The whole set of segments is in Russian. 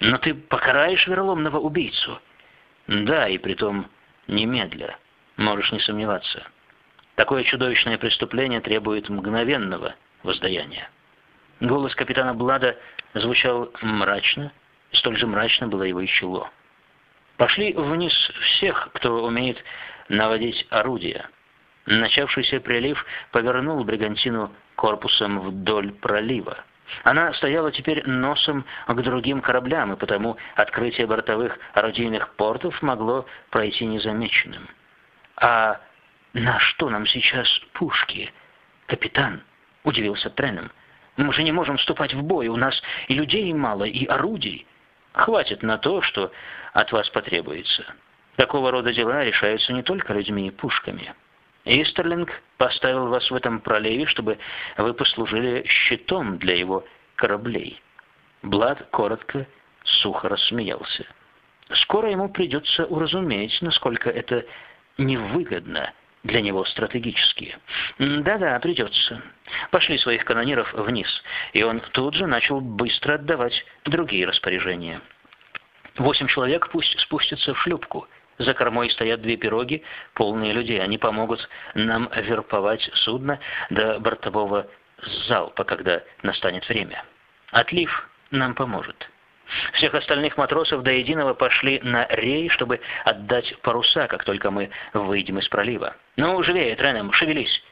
Но ты покараешь вероломного убийцу? Да, и притом немедля. Можешь не сомневаться. Такое чудовищное преступление требует мгновенного воздаяния. Голос капитана Блада звучал мрачно, столь же мрачно было его и чело. Пошли вниз всех, кто умеет наводить орудия. Начавшийся прилив повернул бригантину корпусом вдоль пролива. Она стояла теперь носом к другим кораблям, и потому открытие бортовых орудийных портов могло пройти незамеченным. «А на что нам сейчас пушки, капитан?» — удивился Треном. «Мы же не можем вступать в бой, у нас и людей мало, и орудий. Хватит на то, что от вас потребуется. Такого рода дела решаются не только людьми и пушками». Истерлинг поставил вас в этом проливе, чтобы вы послужили щитом для его кораблей. Блад коротко, сухо рассмеялся. Скоро ему придется уразуметь, насколько это невыгодно для него стратегически. Да-да, придется. Пошли своих канониров вниз, и он тут же начал быстро отдавать другие распоряжения. Восемь человек пусть спустятся в шлюпку — за кормой стоят две пироги, полные людей. Они помогут нам верповать судно до бортового залпа, когда настанет время. Отлив нам поможет. Всех остальных матросов до единого пошли на рей, чтобы отдать паруса, как только мы выйдем из пролива. «Ну, живее, Треном, шевелись!»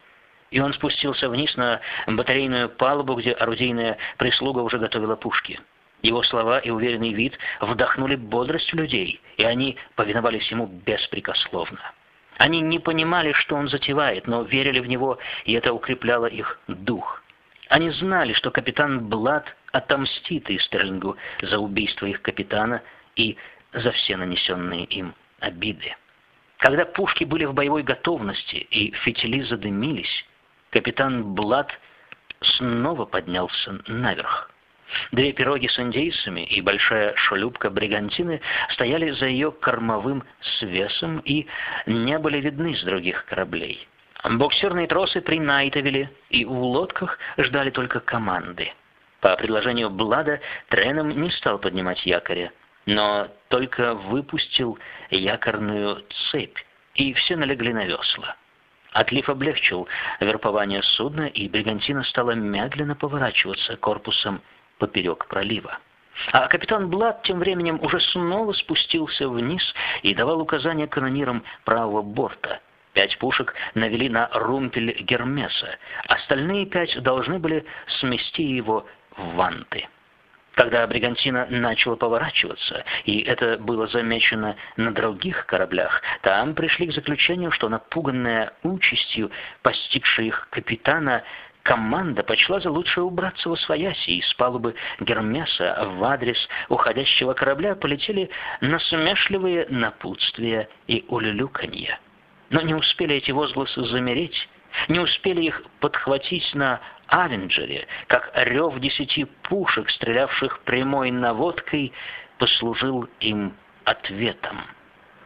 И он спустился вниз на батарейную палубу, где орудийная прислуга уже готовила пушки. Его слова и уверенный вид вдохнули бодрость в людей, и они повиновались ему беспрекословно. Они не понимали, что он затевает, но верили в него, и это укрепляло их дух. Они знали, что капитан Блад отомстит Истерлингу за убийство их капитана и за все нанесенные им обиды. Когда пушки были в боевой готовности и фитили задымились, капитан Блад снова поднялся наверх. Две пироги с индейцами и большая шлюпка бригантины стояли за ее кормовым свесом и не были видны с других кораблей. Боксерные тросы принайтовили, и в лодках ждали только команды. По предложению Блада Треном не стал поднимать якоря, но только выпустил якорную цепь, и все налегли на весла. Отлив облегчил верпование судна, и бригантина стала медленно поворачиваться корпусом поперек пролива. А капитан Блад тем временем уже снова спустился вниз и давал указания канонирам правого борта. Пять пушек навели на румпель Гермеса, остальные пять должны были смести его в ванты. Когда Бригантина начала поворачиваться, и это было замечено на других кораблях, там пришли к заключению, что напуганная участью, постигшей их капитана, команда почла за лучшее убраться во свояси, и с палубы Гермеса в адрес уходящего корабля полетели насмешливые напутствия и улюлюканье. Но не успели эти возгласы замереть, не успели их подхватить на Авенджере, как рев десяти пушек, стрелявших прямой наводкой, послужил им ответом.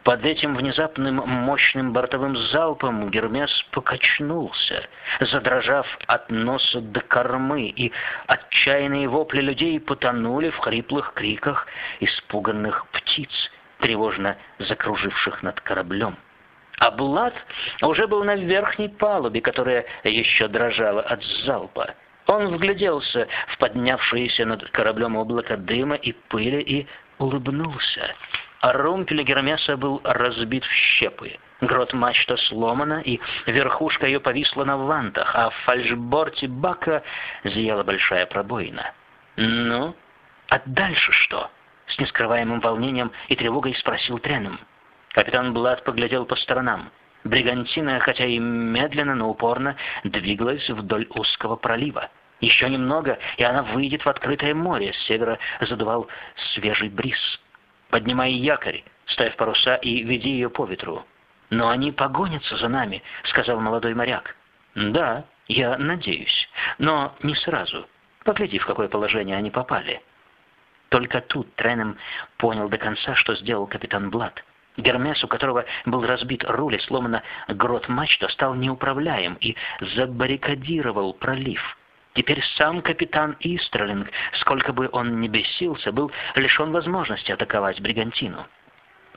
Под этим внезапным мощным бортовым залпом Гермес покачнулся, задрожав от носа до кормы, и отчаянные вопли людей потонули в хриплых криках испуганных птиц, тревожно закруживших над кораблем. А Блад уже был на верхней палубе, которая еще дрожала от залпа. Он вгляделся в поднявшееся над кораблем облако дыма и пыли и улыбнулся румпель Гермеса был разбит в щепы. Грот мачта сломана, и верхушка ее повисла на вантах, а в фальшборте бака зияла большая пробоина. «Ну, а дальше что?» — с нескрываемым волнением и тревогой спросил Треном. Капитан Блад поглядел по сторонам. Бригантина, хотя и медленно, но упорно, двигалась вдоль узкого пролива. Еще немного, и она выйдет в открытое море. С севера задувал свежий бриз. Поднимай якорь, ставь паруса и веди ее по ветру. Но они погонятся за нами, сказал молодой моряк. Да, я надеюсь, но не сразу. Погляди, в какое положение они попали. Только тут Треном понял до конца, что сделал капитан Блад. Гермес, у которого был разбит руль и сломана грот мачта, стал неуправляем и забаррикадировал пролив. Теперь сам капитан Истерлинг, сколько бы он ни бесился, был лишен возможности атаковать бригантину.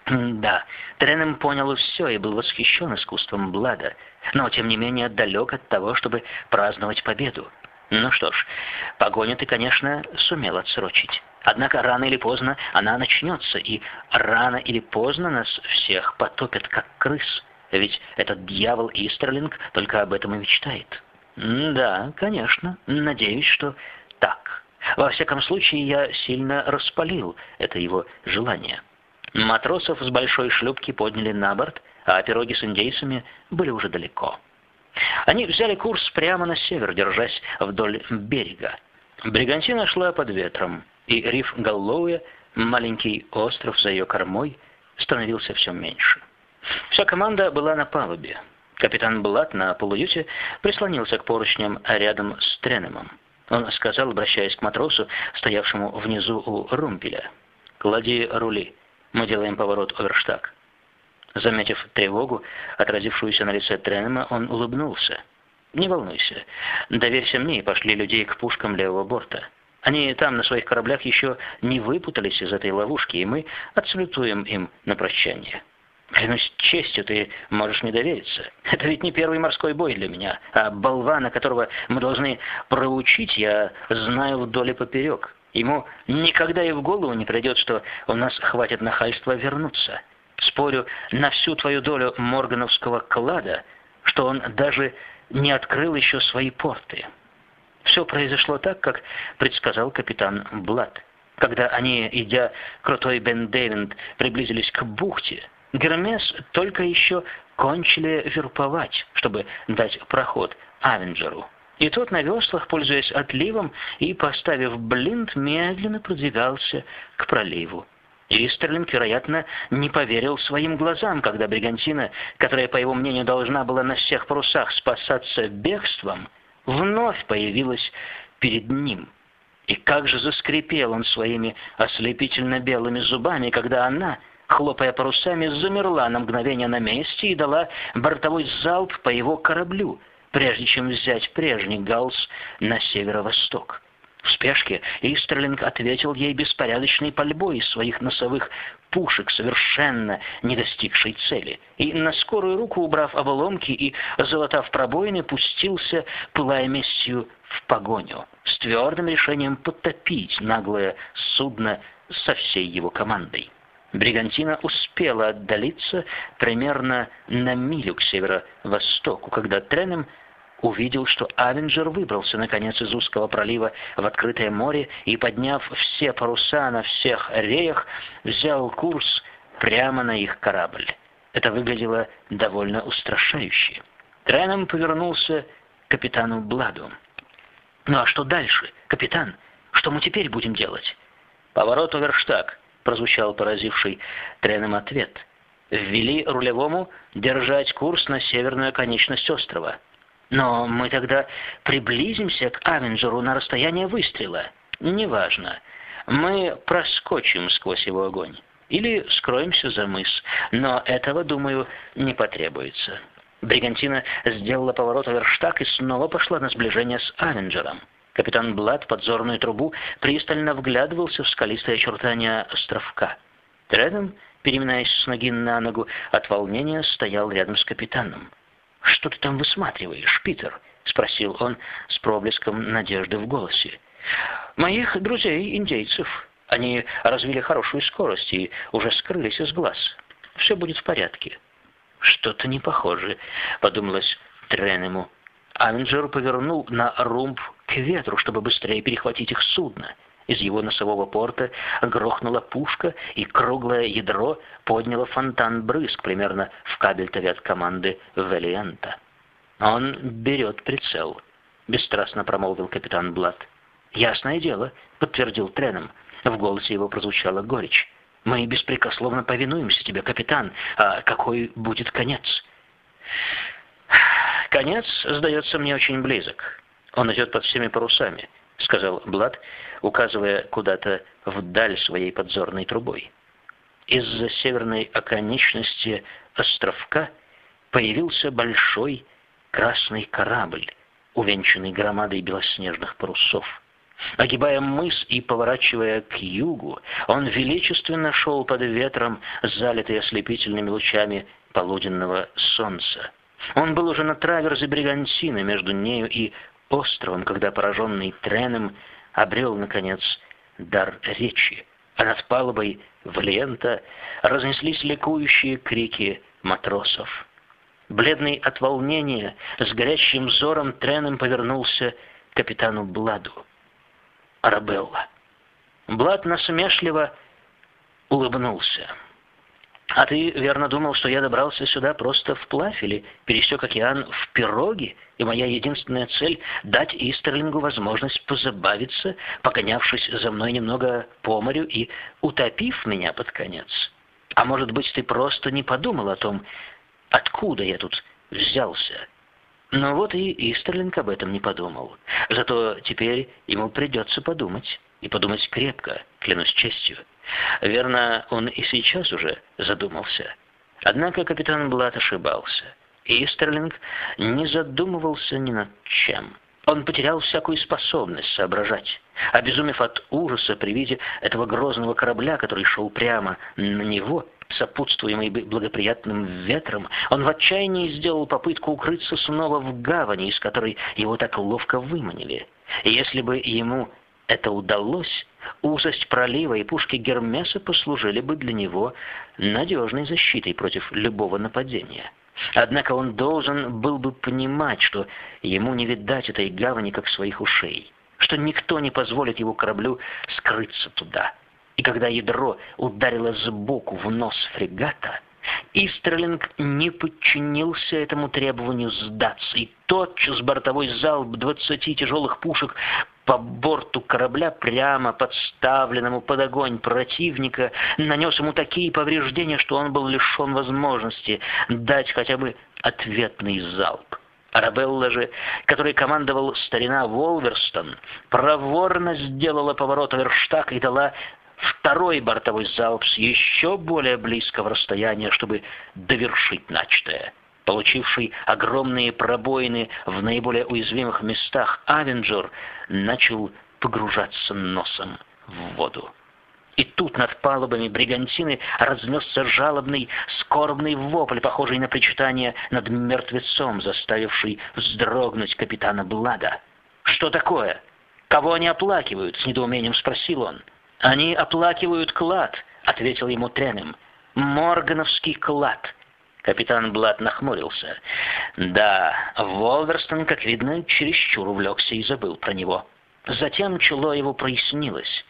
Да, Тренем понял все и был восхищен искусством Блада, но тем не менее далек от того, чтобы праздновать победу. Ну что ж, погоню ты, конечно, сумел отсрочить. Однако рано или поздно она начнется, и рано или поздно нас всех потопят, как крыс. Ведь этот дьявол Истерлинг только об этом и мечтает. Да, конечно, надеюсь, что так. Во всяком случае, я сильно распалил это его желание. Матросов с большой шлюпки подняли на борт, а пироги с индейцами были уже далеко. Они взяли курс прямо на север, держась вдоль берега. Бригантина шла под ветром, и риф Галлоуя, маленький остров за ее кормой, становился все меньше. Вся команда была на палубе. Капитан Блат на полуюте прислонился к поручням рядом с Тренемом. Он сказал, обращаясь к матросу, стоявшему внизу у румпеля, «Клади рули, мы делаем поворот оверштаг». Заметив тревогу, отразившуюся на лице Тренема, он улыбнулся. «Не волнуйся. Доверься мне и пошли людей к пушкам левого борта. Они там на своих кораблях еще не выпутались из этой ловушки, и мы отсалютуем им на прощание». Клянусь честью, ты можешь не довериться. Это ведь не первый морской бой для меня, а болвана, которого мы должны проучить, я знаю вдоль и поперек. Ему никогда и в голову не придет, что у нас хватит нахальства вернуться. Спорю на всю твою долю моргановского клада, что он даже не открыл еще свои порты. Все произошло так, как предсказал капитан Блад. Когда они, идя крутой Бен Дэвинд, приблизились к бухте, Гермес только еще кончили верповать, чтобы дать проход Авенджеру. И тот на веслах, пользуясь отливом и поставив блинт, медленно продвигался к проливу. Истерлинг, вероятно, не поверил своим глазам, когда бригантина, которая, по его мнению, должна была на всех парусах спасаться бегством, вновь появилась перед ним. И как же заскрипел он своими ослепительно белыми зубами, когда она, хлопая парусами, замерла на мгновение на месте и дала бортовой залп по его кораблю, прежде чем взять прежний галс на северо-восток. В спешке Истерлинг ответил ей беспорядочной пальбой из своих носовых пушек, совершенно не достигшей цели, и на скорую руку, убрав обломки и залатав пробоины, пустился, пылая местью, в погоню, с твердым решением потопить наглое судно со всей его командой. Бригантина успела отдалиться примерно на милю к северо-востоку, когда Тренем увидел, что Авенджер выбрался, наконец, из узкого пролива в открытое море и, подняв все паруса на всех реях, взял курс прямо на их корабль. Это выглядело довольно устрашающе. Треном повернулся к капитану Бладу. «Ну а что дальше, капитан? Что мы теперь будем делать?» «Поворот Оверштаг», — прозвучал поразивший Треном ответ. «Ввели рулевому держать курс на северную конечность острова». Но мы тогда приблизимся к Авенджеру на расстояние выстрела. Неважно. Мы проскочим сквозь его огонь. Или скроемся за мыс. Но этого, думаю, не потребуется. Бригантина сделала поворот Верштаг и снова пошла на сближение с Авенджером. Капитан Блад подзорную трубу пристально вглядывался в скалистые очертания островка. Рядом, переминаясь с ноги на ногу, от волнения стоял рядом с капитаном. «Что ты там высматриваешь, Питер?» — спросил он с проблеском надежды в голосе. «Моих друзей-индейцев. Они развили хорошую скорость и уже скрылись из глаз. Все будет в порядке». «Что-то не похоже», — подумалось Тренему. Авенджер повернул на румб к ветру, чтобы быстрее перехватить их судно. Из его носового порта грохнула пушка, и круглое ядро подняло фонтан брызг примерно в кабельтове от команды Валианта. «Он берет прицел», — бесстрастно промолвил капитан Блад. «Ясное дело», — подтвердил Треном. В голосе его прозвучала горечь. «Мы беспрекословно повинуемся тебе, капитан. А какой будет конец?» «Конец, сдается мне, очень близок. Он идет под всеми парусами», — сказал Блад, указывая куда-то вдаль своей подзорной трубой. Из-за северной оконечности островка появился большой красный корабль, увенчанный громадой белоснежных парусов. Огибая мыс и поворачивая к югу, он величественно шел под ветром, залитый ослепительными лучами полуденного солнца. Он был уже на траверзе Бригантины между нею и островом, когда пораженный треном обрел, наконец, дар речи, а над палубой Валиента разнеслись ликующие крики матросов. Бледный от волнения, с горящим взором Треном повернулся к капитану Бладу. Арабелла. Блад насмешливо улыбнулся. «А ты верно думал, что я добрался сюда просто вплавь или пересек океан в пироге, и моя единственная цель — дать Истерлингу возможность позабавиться, погонявшись за мной немного по морю и утопив меня под конец? А может быть, ты просто не подумал о том, откуда я тут взялся?» Но вот и Истерлинг об этом не подумал. Зато теперь ему придется подумать, и подумать крепко, клянусь честью. Верно, он и сейчас уже задумался. Однако капитан Блат ошибался. И Стерлинг не задумывался ни над чем. Он потерял всякую способность соображать. Обезумев от ужаса при виде этого грозного корабля, который шел прямо на него, сопутствуемый благоприятным ветром, он в отчаянии сделал попытку укрыться снова в гавани, из которой его так ловко выманили. Если бы ему это удалось, узость пролива и пушки Гермеса послужили бы для него надежной защитой против любого нападения. Однако он должен был бы понимать, что ему не видать этой гавани как своих ушей, что никто не позволит его кораблю скрыться туда. И когда ядро ударило сбоку в нос фрегата, Истерлинг не подчинился этому требованию сдаться, и тотчас бортовой залп двадцати тяжелых пушек по борту корабля, прямо подставленному под огонь противника, нанес ему такие повреждения, что он был лишен возможности дать хотя бы ответный залп. Арабелла же, который командовал старина Волверстон, проворно сделала поворот верштаг и дала второй бортовой залп с еще более близкого расстояния, чтобы довершить начатое. Получивший огромные пробоины в наиболее уязвимых местах, Авенджер начал погружаться носом в воду. И тут над палубами бригантины разнесся жалобный, скорбный вопль, похожий на причитание над мертвецом, заставивший вздрогнуть капитана Блада. «Что такое? Кого они оплакивают?» — с недоумением спросил он. «Они оплакивают клад», — ответил ему Тренем. «Моргановский клад». Капитан Блад нахмурился. Да, Волверстон, как видно, чересчур увлекся и забыл про него. Затем чело его прояснилось.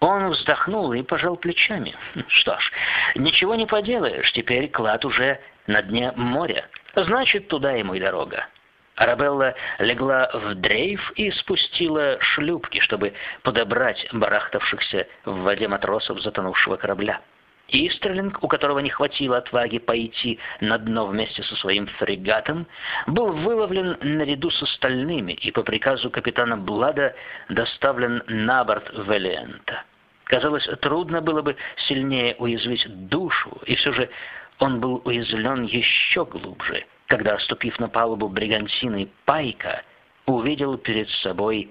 Он вздохнул и пожал плечами. Что ж, ничего не поделаешь, теперь клад уже на дне моря. Значит, туда ему и дорога. Арабелла легла в дрейф и спустила шлюпки, чтобы подобрать барахтавшихся в воде матросов затонувшего корабля. Истерлинг, у которого не хватило отваги пойти на дно вместе со своим фрегатом, был выловлен наряду с остальными и по приказу капитана Блада доставлен на борт Велиента. Казалось, трудно было бы сильнее уязвить душу, и все же он был уязвлен еще глубже – когда, ступив на палубу бригантины Пайка, увидел перед собой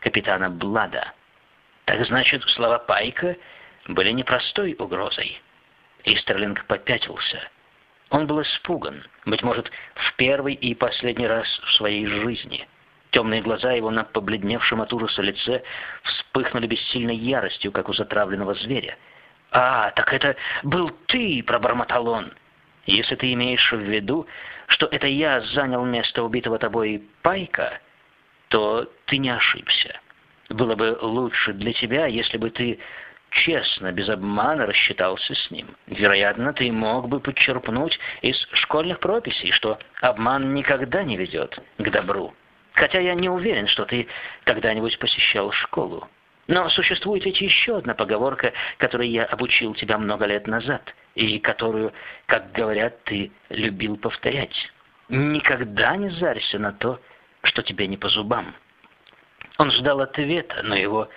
капитана Блада. Так значит, слова Пайка были непростой угрозой. Истерлинг попятился. Он был испуган, быть может, в первый и последний раз в своей жизни. Темные глаза его на побледневшем от ужаса лице вспыхнули бессильной яростью, как у затравленного зверя. «А, так это был ты!» — пробормотал он. «Если ты имеешь в виду, что это я занял место убитого тобой Пайка, то ты не ошибся. Было бы лучше для тебя, если бы ты честно, без обмана рассчитался с ним. Вероятно, ты мог бы подчерпнуть из школьных прописей, что обман никогда не ведет к добру. Хотя я не уверен, что ты когда-нибудь посещал школу. Но существует ведь еще одна поговорка, которой я обучил тебя много лет назад, и которую, как говорят, ты любил повторять. Никогда не зарься на то, что тебе не по зубам. Он ждал ответа, но его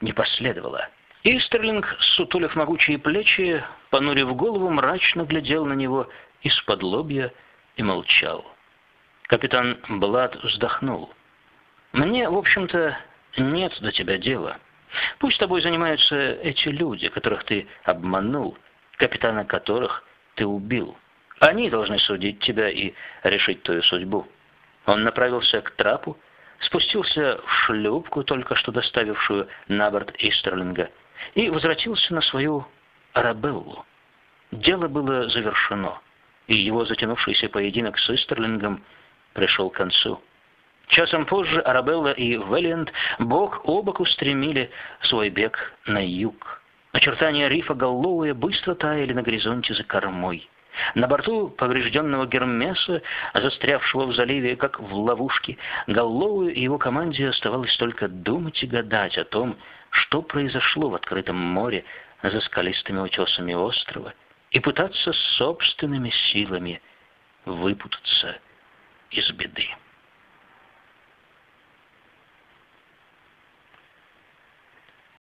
не последовало. Истерлинг, сутулив могучие плечи, понурив голову, мрачно глядел на него из-под лобья и молчал. Капитан Блад вздохнул. Мне, в общем-то, нет до тебя дела. Пусть тобой занимаются эти люди, которых ты обманул, капитана которых ты убил. Они должны судить тебя и решить твою судьбу. Он направился к трапу, спустился в шлюпку, только что доставившую на борт Истерлинга, и возвратился на свою Арабеллу. Дело было завершено, и его затянувшийся поединок с Истерлингом пришел к концу. Часом позже Арабелла и Вэллиант бок о бок устремили свой бег на юг. Очертания рифа Галлоуя быстро таяли на горизонте за кормой. На борту поврежденного Гермеса, застрявшего в заливе, как в ловушке, Галлоу и его команде оставалось только думать и гадать о том, что произошло в открытом море за скалистыми утесами острова, и пытаться собственными силами выпутаться из беды.